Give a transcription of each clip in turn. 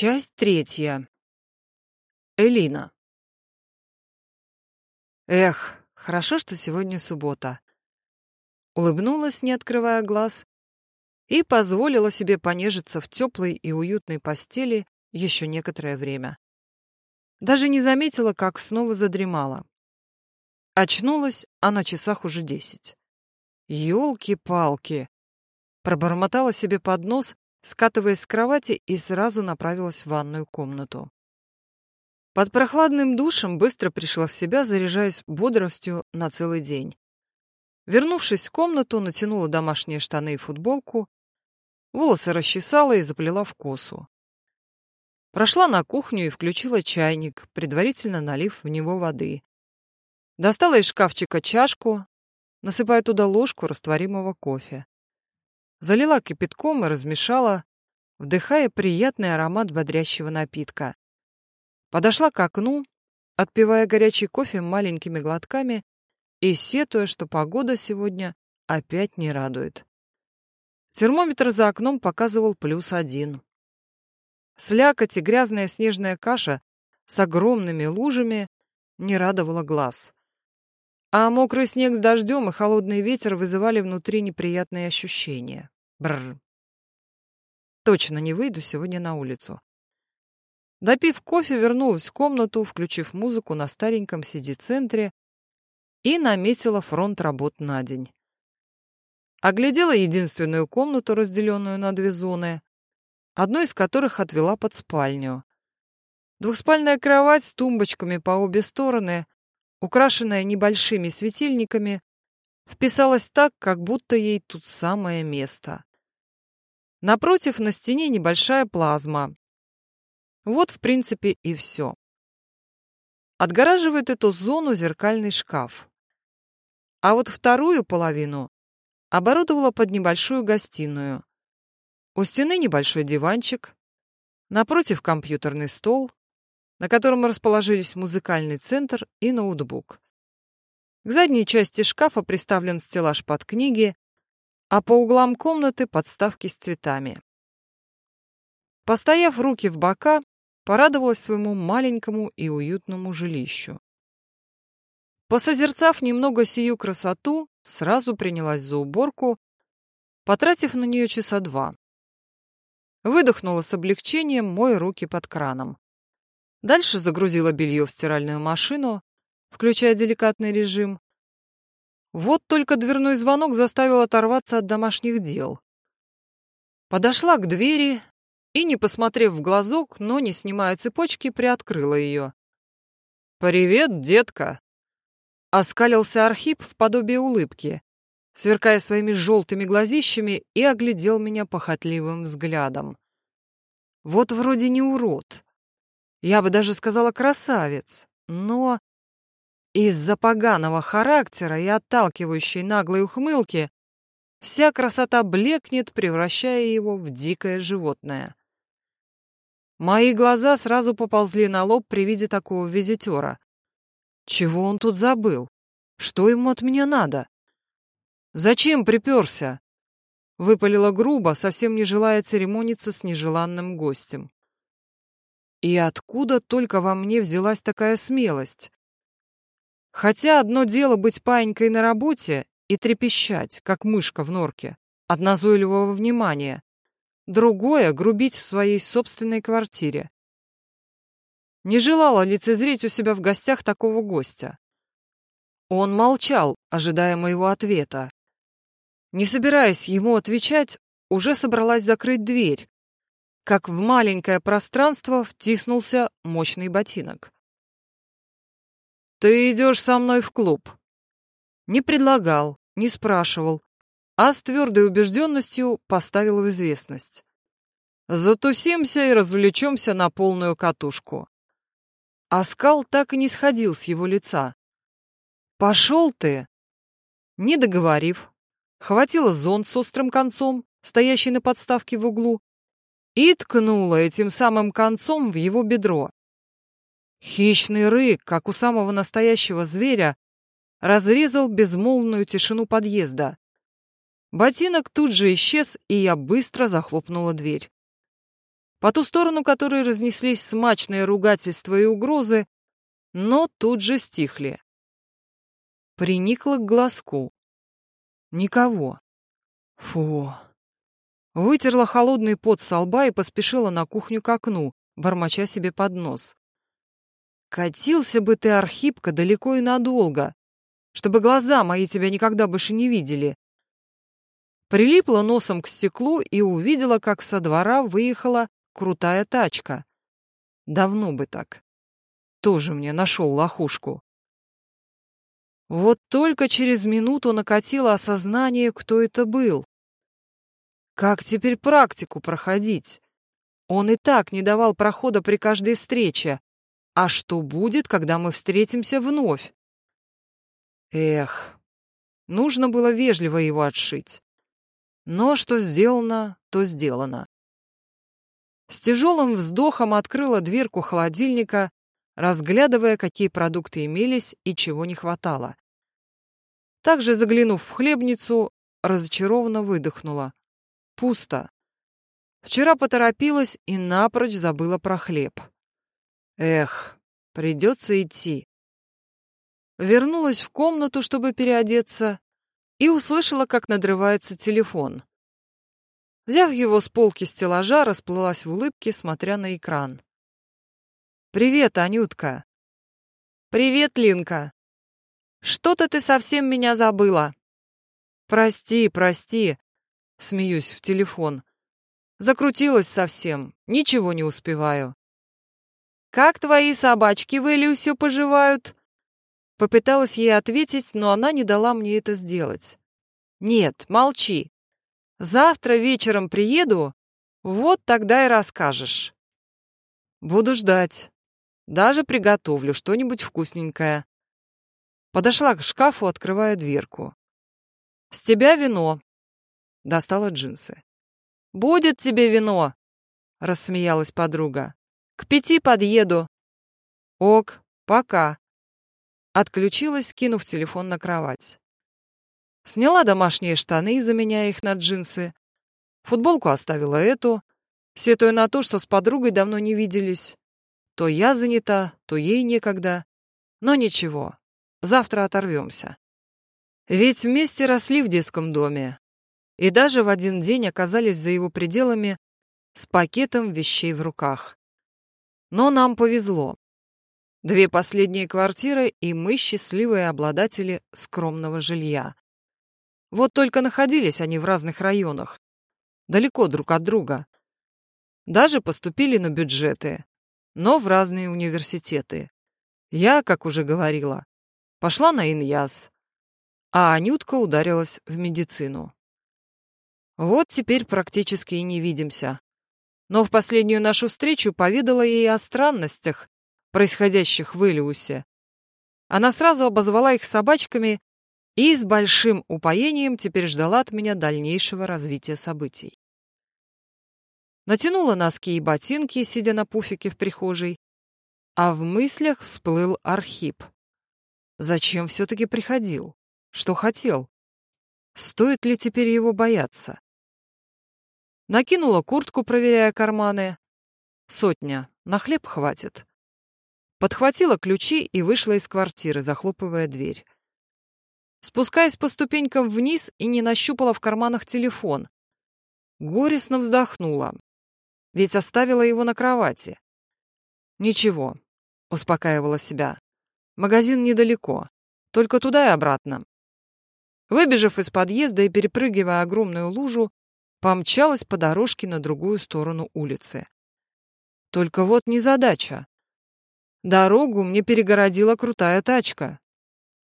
Часть третья. Элина. Эх, хорошо, что сегодня суббота. Улыбнулась, не открывая глаз, и позволила себе понежиться в теплой и уютной постели еще некоторое время. Даже не заметила, как снова задремала. Очнулась, а на часах уже десять. Ёлки-палки! Пробормотала себе под нос, скатываясь с кровати и сразу направилась в ванную комнату. Под прохладным душем быстро пришла в себя, заряжаясь бодростью на целый день. Вернувшись в комнату, натянула домашние штаны и футболку, волосы расчесала и заплела в косу. Прошла на кухню и включила чайник, предварительно налив в него воды. Достала из шкафчика чашку, насыпая туда ложку растворимого кофе. Залила кипятком и размешала, вдыхая приятный аромат бодрящего напитка. Подошла к окну, отпивая горячий кофе маленькими глотками и сетуя, что погода сегодня опять не радует. Термометр за окном показывал плюс один. Слякоть и грязная снежная каша с огромными лужами не радовала глаз. А мокрый снег с дождем и холодный ветер вызывали внутри неприятные ощущения. Бррр. Точно не выйду сегодня на улицу. Допив кофе, вернулась в комнату, включив музыку на стареньком CD-центре и наметила фронт работ на день. Оглядела единственную комнату, разделенную на две зоны, одну из которых отвела под спальню. Двухспальная кровать с тумбочками по обе стороны украшенная небольшими светильниками, вписалась так, как будто ей тут самое место. Напротив на стене небольшая плазма. Вот, в принципе, и все. Отгораживает эту зону зеркальный шкаф. А вот вторую половину оборудовала под небольшую гостиную. У стены небольшой диванчик, напротив компьютерный стол, на котором расположились музыкальный центр и ноутбук. К задней части шкафа приставлен стеллаж под книги, а по углам комнаты подставки с цветами. Постояв руки в бока, порадовалась своему маленькому и уютному жилищу. Посозерцав немного сию красоту, сразу принялась за уборку, потратив на нее часа два. Выдохнула с облегчением, мой руки под краном. Дальше загрузила белье в стиральную машину, включая деликатный режим. Вот только дверной звонок заставил оторваться от домашних дел. Подошла к двери и, не посмотрев в глазок, но не снимая цепочки, приоткрыла ее. «Привет, детка!» Оскалился Архип в подобие улыбки, сверкая своими желтыми глазищами и оглядел меня похотливым взглядом. Вот вроде не урод, я бы даже сказала красавец, но из-за поганого характера и отталкивающей наглой ухмылки вся красота блекнет, превращая его в дикое животное. Мои глаза сразу поползли на лоб при виде такого визитера. Чего он тут забыл? Что ему от меня надо? Зачем приперся? Выпалила грубо, совсем не желая церемониться с нежеланным гостем. И откуда только во мне взялась такая смелость? Хотя одно дело быть паинькой на работе и трепещать, как мышка в норке, от назойливого внимания. Другое — грубить в своей собственной квартире. Не желала лицезреть у себя в гостях такого гостя. Он молчал, ожидая моего ответа. Не собираясь ему отвечать, уже собралась закрыть дверь, как в маленькое пространство втиснулся мощный ботинок. «Ты идешь со мной в клуб?» Не предлагал, не спрашивал, а с твердой убежденностью поставил в известность. «Затусимся и развлечемся на полную катушку». Оскал так и не сходил с его лица. «Пошел ты!» Не договорив, хватила зонт с острым концом, стоящий на подставке в углу, и ткнула этим самым концом в его бедро. Хищный рык, как у самого настоящего зверя, разрезал безмолвную тишину подъезда. Ботинок тут же исчез, и я быстро захлопнула дверь. по ту сторону которой разнеслись смачные ругательства и угрозы, но тут же стихли. Приникла к глазку. Никого. Фу. Вытерла холодный пот со лба и поспешила на кухню к окну, бормоча себе под нос. Катился бы ты, Архипка, далеко и надолго, чтобы глаза мои тебя никогда больше не видели. Прилипла носом к стеклу и увидела, как со двора выехала крутая тачка. Давно бы так. Тоже мне нашел лохушку. Вот только через минуту накатило осознание, кто это был. Как теперь практику проходить? Он и так не давал прохода при каждой встрече. А что будет, когда мы встретимся вновь? Эх, нужно было вежливо его отшить. Но что сделано, то сделано. С тяжелым вздохом открыла дверку холодильника, разглядывая, какие продукты имелись и чего не хватало. Также, заглянув в хлебницу, разочарованно выдохнула. Пусто. Вчера поторопилась и напрочь забыла про хлеб. Эх, придется идти. Вернулась в комнату, чтобы переодеться, и услышала, как надрывается телефон. Взяв его с полки стеллажа, расплылась в улыбке, смотря на экран. «Привет, Анютка!» «Привет, Линка!» «Что-то ты совсем меня забыла!» «Прости, прости!» Смеюсь в телефон. Закрутилась совсем, ничего не успеваю. «Как твои собачки в Элиусе поживают?» Попыталась ей ответить, но она не дала мне это сделать. «Нет, молчи. Завтра вечером приеду, вот тогда и расскажешь». «Буду ждать. Даже приготовлю что-нибудь вкусненькое». Подошла к шкафу, открывая дверку. «С тебя вино. Достала джинсы. «Будет тебе вино!» — рассмеялась подруга. «К пяти подъеду». «Ок, пока». Отключилась, кинув телефон на кровать. Сняла домашние штаны, заменяя их на джинсы. Футболку оставила эту, сетуя на то, что с подругой давно не виделись. То я занята, то ей некогда. Но ничего, завтра оторвемся. Ведь вместе росли в детском доме, и даже в один день оказались за его пределами с пакетом вещей в руках. Но нам повезло. Две последние квартиры, и мы счастливые обладатели скромного жилья. Вот только находились они в разных районах, далеко друг от друга. Даже поступили на бюджеты, но в разные университеты. Я, как уже говорила, пошла на Иньяс, а Анютка ударилась в медицину. Вот теперь практически и не видимся. Но в последнюю нашу встречу поведала ей о странностях, происходящих в Элиусе. Она сразу обозвала их собачками и с большим упоением теперь ждала от меня дальнейшего развития событий. Натянула носки и ботинки, сидя на пуфике в прихожей, а в мыслях всплыл Архип. Зачем все-таки приходил? Что хотел? Стоит ли теперь его бояться? Накинула куртку, проверяя карманы. Сотня. На хлеб хватит. Подхватила ключи и вышла из квартиры, захлопывая дверь. Спускаясь по ступенькам вниз и не нащупала в карманах телефон. Горестно вздохнула. Ведь оставила его на кровати. Ничего, успокаивала себя. Магазин недалеко. Только туда и обратно. Выбежав из подъезда и перепрыгивая огромную лужу, помчалась по дорожке на другую сторону улицы. Только вот незадача. Дорогу мне перегородила крутая тачка.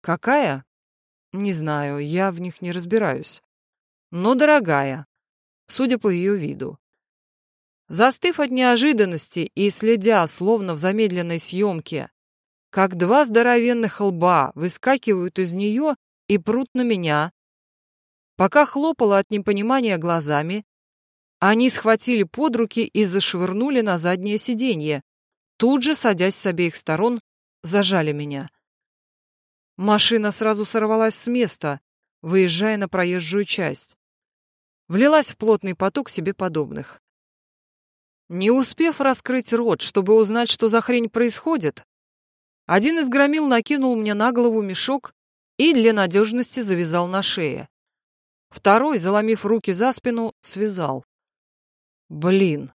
Какая? Не знаю, я в них не разбираюсь. Но дорогая, судя по ее виду. Застыв от неожиданности и следя, словно в замедленной съемке, как два здоровенных лба выскакивают из нее и прут на меня, Пока хлопала от непонимания глазами, они схватили под руки и зашвырнули на заднее сиденье. Тут же, садясь с обеих сторон, зажали меня. Машина сразу сорвалась с места, выезжая на проезжую часть. Влилась в плотный поток себе подобных. Не успев раскрыть рот, чтобы узнать, что за хрень происходит, один из громил накинул мне на голову мешок и для надежности завязал на шее. Второй, заломив руки за спину, связал. Блин,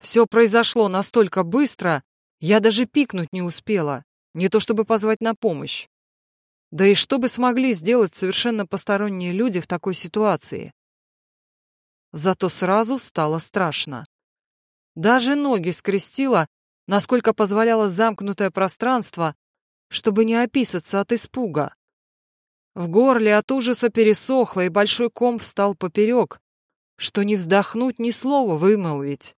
все произошло настолько быстро, я даже пикнуть не успела, не то чтобы позвать на помощь. Да и что бы смогли сделать совершенно посторонние люди в такой ситуации? Зато сразу стало страшно. Даже ноги скрестила, насколько позволяло замкнутое пространство, чтобы не описаться от испуга. В горле от ужаса пересохло, и большой ком встал поперек, что не вздохнуть, ни слова вымолвить.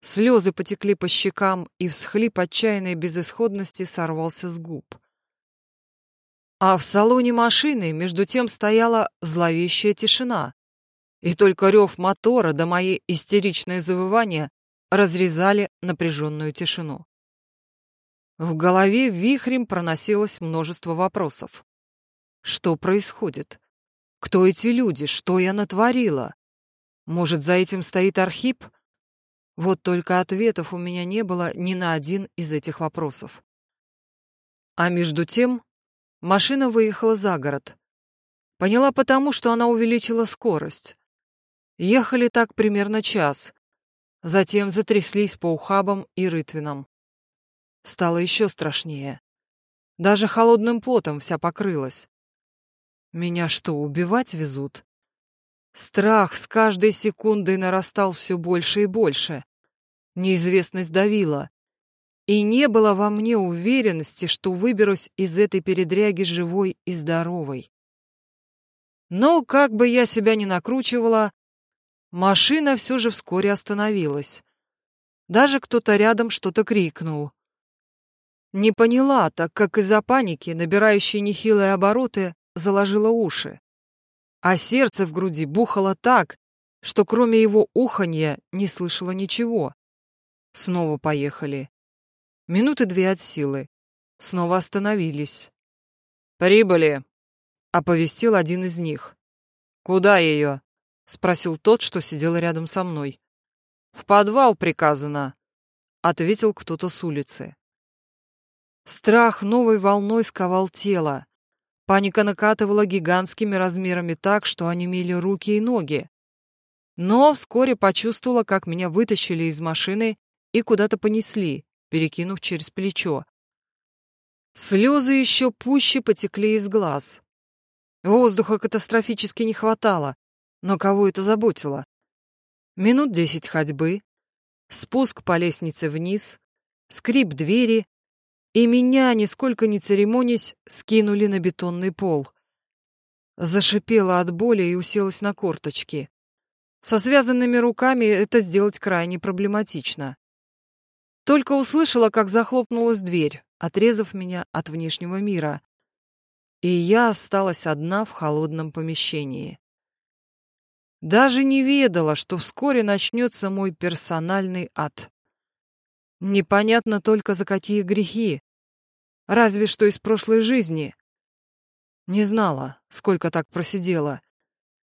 Слезы потекли по щекам, и всхлип отчаянной безысходности сорвался с губ. А в салоне машины между тем стояла зловещая тишина, и только рев мотора да мои истеричные завывания разрезали напряженную тишину. В голове вихрем проносилось множество вопросов. Что происходит? Кто эти люди? Что я натворила? Может, за этим стоит Архип? Вот только ответов у меня не было ни на один из этих вопросов. А между тем машина выехала за город. Поняла потому, что она увеличила скорость. Ехали так примерно час. Затем затряслись по ухабам и рытвинам. Стало еще страшнее. Даже холодным потом вся покрылась. Меня что, убивать везут? Страх с каждой секундой нарастал все больше и больше. Неизвестность давила. И не было во мне уверенности, что выберусь из этой передряги живой и здоровой. Но, как бы я себя ни накручивала, машина все же вскоре остановилась. Даже кто-то рядом что-то крикнул. Не поняла, так как из-за паники, набирающей нехилые обороты, заложила уши. А сердце в груди бухало так, что кроме его уханья не слышала ничего. Снова поехали. Минуты две от силы. Снова остановились. «Прибыли», — оповестил один из них. «Куда ее?» — спросил тот, что сидел рядом со мной. «В подвал приказано», — ответил кто-то с улицы. Страх новой волной сковал тело. Паника накатывала гигантскими размерами так, что онемели руки и ноги. Но вскоре почувствовала, как меня вытащили из машины и куда-то понесли, перекинув через плечо. Слезы еще пуще потекли из глаз. Воздуха катастрофически не хватало, но кого это заботило? Минут десять ходьбы, спуск по лестнице вниз, скрип двери, и меня, нисколько не церемонясь, скинули на бетонный пол. Зашипела от боли и уселась на корточки. Со связанными руками это сделать крайне проблематично. Только услышала, как захлопнулась дверь, отрезав меня от внешнего мира. И я осталась одна в холодном помещении. Даже не ведала, что вскоре начнется мой персональный ад. Непонятно только за какие грехи. Разве что из прошлой жизни. Не знала, сколько так просидела.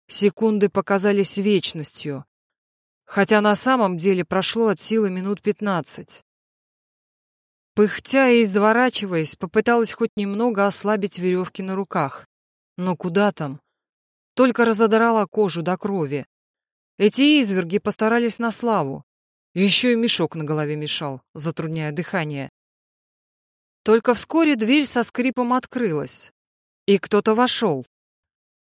Секунды показались вечностью, хотя на самом деле прошло от силы минут пятнадцать. Пыхтя и изворачиваясь, попыталась хоть немного ослабить веревки на руках. Но куда там? Только разодрала кожу до крови. Эти изверги постарались на славу. Еще и мешок на голове мешал, затрудняя дыхание. Только вскоре дверь со скрипом открылась, и кто-то вошел.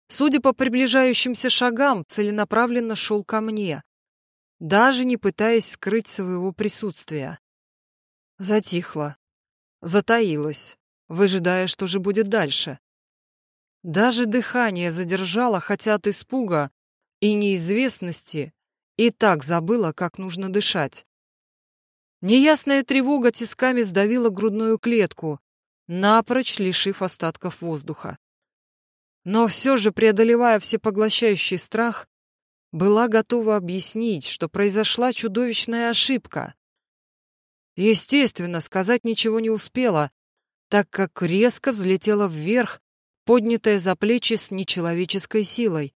Судя по приближающимся шагам, целенаправленно шел ко мне, даже не пытаясь скрыть своего присутствия. Затихла, затаилась, выжидая, что же будет дальше. Даже дыхание задержала, хотя от испуга и неизвестности и так забыла, как нужно дышать. Неясная тревога тисками сдавила грудную клетку, напрочь лишив остатков воздуха. Но все же, преодолевая всепоглощающий страх, была готова объяснить, что произошла чудовищная ошибка. Естественно, сказать ничего не успела, так как резко взлетела вверх, поднятая за плечи с нечеловеческой силой.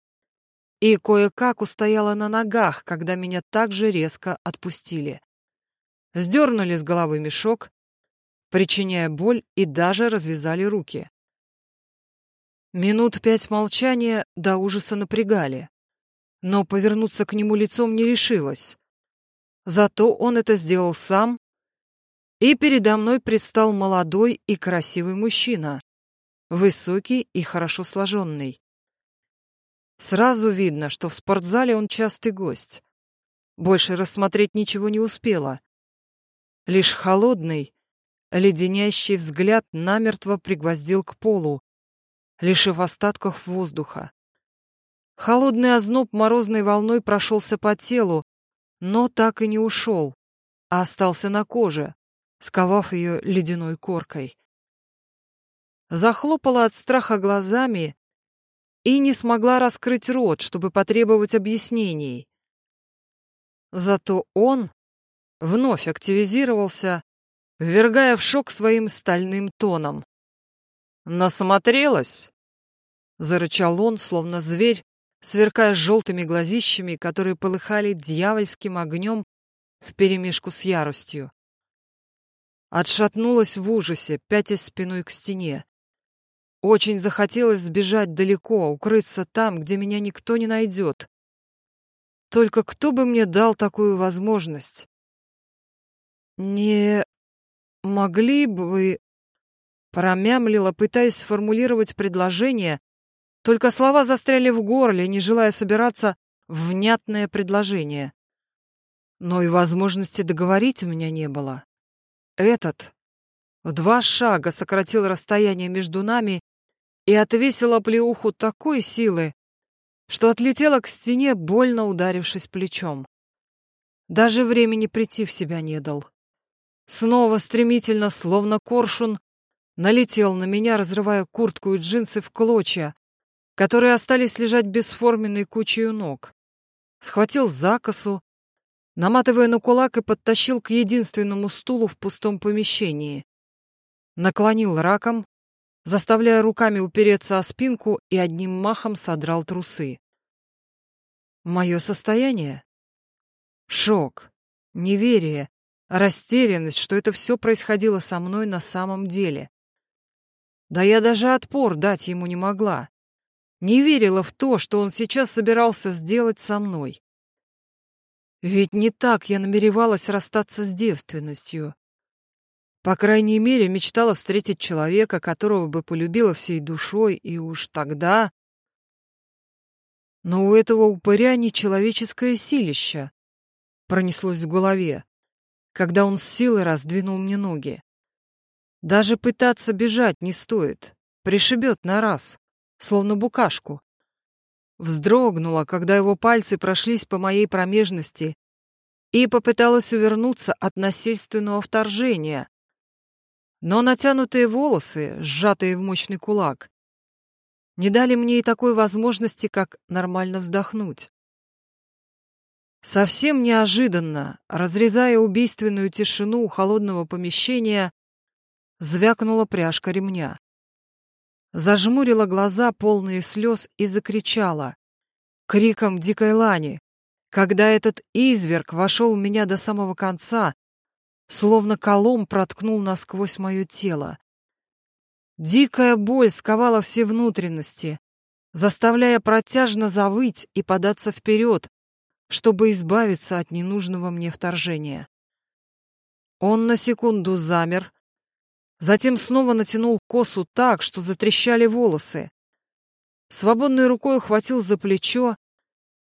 И кое-как устояла на ногах, когда меня так же резко отпустили. Сдернули с головы мешок, причиняя боль, и даже развязали руки. Минут пять молчания до ужаса напрягали, но повернуться к нему лицом не решилась. Зато он это сделал сам, и передо мной предстал молодой и красивый мужчина, высокий и хорошо сложенный. Сразу видно, что в спортзале он частый гость. Больше рассмотреть ничего не успела. Лишь холодный, леденящий взгляд намертво пригвоздил к полу, лишив остатков воздуха. Холодный озноб морозной волной прошелся по телу, но так и не ушел, а остался на коже, сковав ее ледяной коркой. Захлопала от страха глазами и не смогла раскрыть рот, чтобы потребовать объяснений. Зато он вновь активизировался, ввергая в шок своим стальным тоном. «Насмотрелась?» — зарычал он, словно зверь, сверкая желтыми глазищами, которые полыхали дьявольским огнем вперемешку с яростью. Отшатнулась в ужасе, пятясь спиной к стене. Очень захотелось сбежать далеко, укрыться там, где меня никто не найдет. Только кто бы мне дал такую возможность? Не могли бы вы... Промямлила, пытаясь сформулировать предложение, только слова застряли в горле, не желая собираться внятное предложение. Но и возможности договорить у меня не было. Этот в два шага сократил расстояние между нами и отвесила плеуху такой силы, что отлетела к стене, больно ударившись плечом. Даже времени прийти в себя не дал. Снова стремительно, словно коршун, налетел на меня, разрывая куртку и джинсы в клочья, которые остались лежать бесформенной кучей у ног. Схватил закосу, наматывая на кулак и подтащил к единственному стулу в пустом помещении. Наклонил раком, заставляя руками упереться о спинку и одним махом содрал трусы. Мое состояние? Шок, неверие, растерянность, что это все происходило со мной на самом деле. Да я даже отпор дать ему не могла. Не верила в то, что он сейчас собирался сделать со мной. Ведь не так я намеревалась расстаться с девственностью. По крайней мере, мечтала встретить человека, которого бы полюбила всей душой, и уж тогда... Но у этого упыря нечеловеческое силище, пронеслось в голове, когда он с силой раздвинул мне ноги. Даже пытаться бежать не стоит, пришибет на раз, словно букашку. Вздрогнула, когда его пальцы прошлись по моей промежности, и попыталась увернуться от насильственного вторжения, но натянутые волосы, сжатые в мощный кулак, не дали мне и такой возможности, как нормально вздохнуть. Совсем неожиданно, разрезая убийственную тишину холодного помещения, звякнула пряжка ремня. Зажмурила глаза, полные слез, и закричала криком дикой лани, когда этот изверг вошел в меня до самого конца, словно колом проткнул насквозь мое тело. Дикая боль сковала все внутренности, заставляя протяжно завыть и податься вперед, чтобы избавиться от ненужного мне вторжения. Он на секунду замер, затем снова натянул косу так, что затрещали волосы. Свободной рукой ухватил за плечо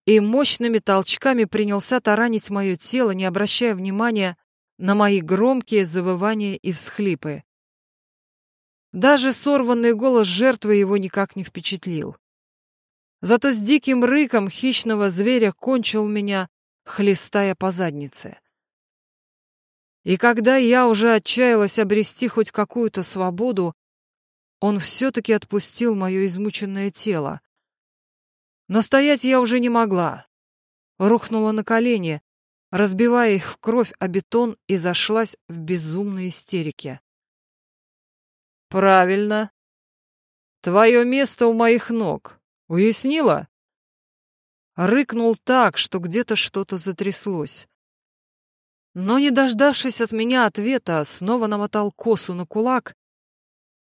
и мощными толчками принялся таранить мое тело, не обращая внимания на мои громкие завывания и всхлипы. Даже сорванный голос жертвы его никак не впечатлил. Зато с диким рыком хищного зверя кончил меня, хлестая по заднице. И когда я уже отчаялась обрести хоть какую-то свободу, он все-таки отпустил мое измученное тело. Но стоять я уже не могла. Рухнула на колени, разбивая их в кровь о бетон, и зашлась в безумной истерике. «Правильно. Твое место у моих ног. Уяснила?» Рыкнул так, что где-то что-то затряслось. Но, не дождавшись от меня ответа, снова намотал косу на кулак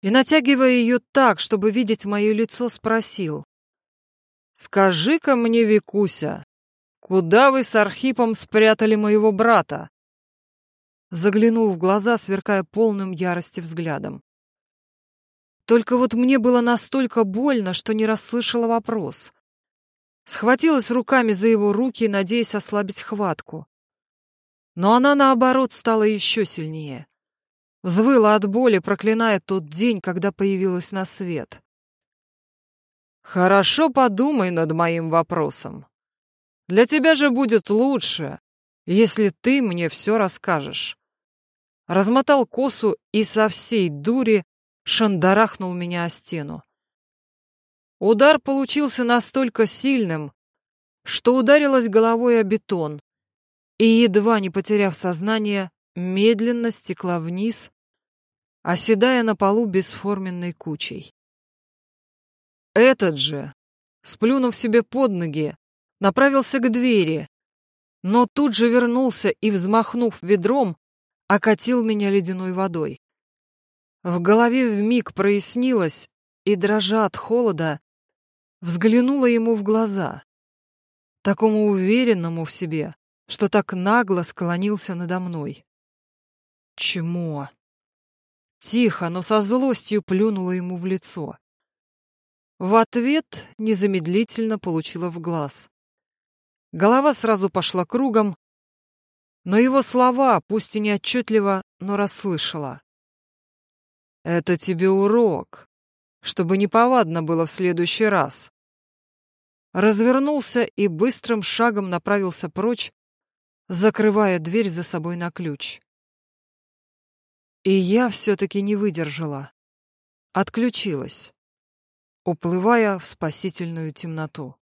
и, натягивая ее так, чтобы видеть мое лицо, спросил. «Скажи-ка мне, Викуся, куда вы с Архипом спрятали моего брата?» Заглянул в глаза, сверкая полным ярости взглядом. Только вот мне было настолько больно, что не расслышала вопрос. Схватилась руками за его руки, надеясь ослабить хватку. Но она, наоборот, стала еще сильнее. Взвыла от боли, проклиная тот день, когда появилась на свет. «Хорошо подумай над моим вопросом. Для тебя же будет лучше, если ты мне все расскажешь». Размотал косу и со всей дури шандарахнул меня о стену. Удар получился настолько сильным, что ударилась головой о бетон и, едва не потеряв сознание, медленно стекла вниз, оседая на полу бесформенной кучей. Этот же, сплюнув себе под ноги, направился к двери, но тут же вернулся и, взмахнув ведром, окатил меня ледяной водой. В голове вмиг прояснилось, и, дрожа от холода, взглянула ему в глаза, такому уверенному в себе, что так нагло склонился надо мной. Чмо? Тихо, но со злостью плюнула ему в лицо. В ответ незамедлительно получила в глаз. Голова сразу пошла кругом, но его слова, пусть и не отчетливо, но расслышала. «Это тебе урок, чтобы неповадно было в следующий раз». Развернулся и быстрым шагом направился прочь, закрывая дверь за собой на ключ. И я все-таки не выдержала. Отключилась, уплывая в спасительную темноту.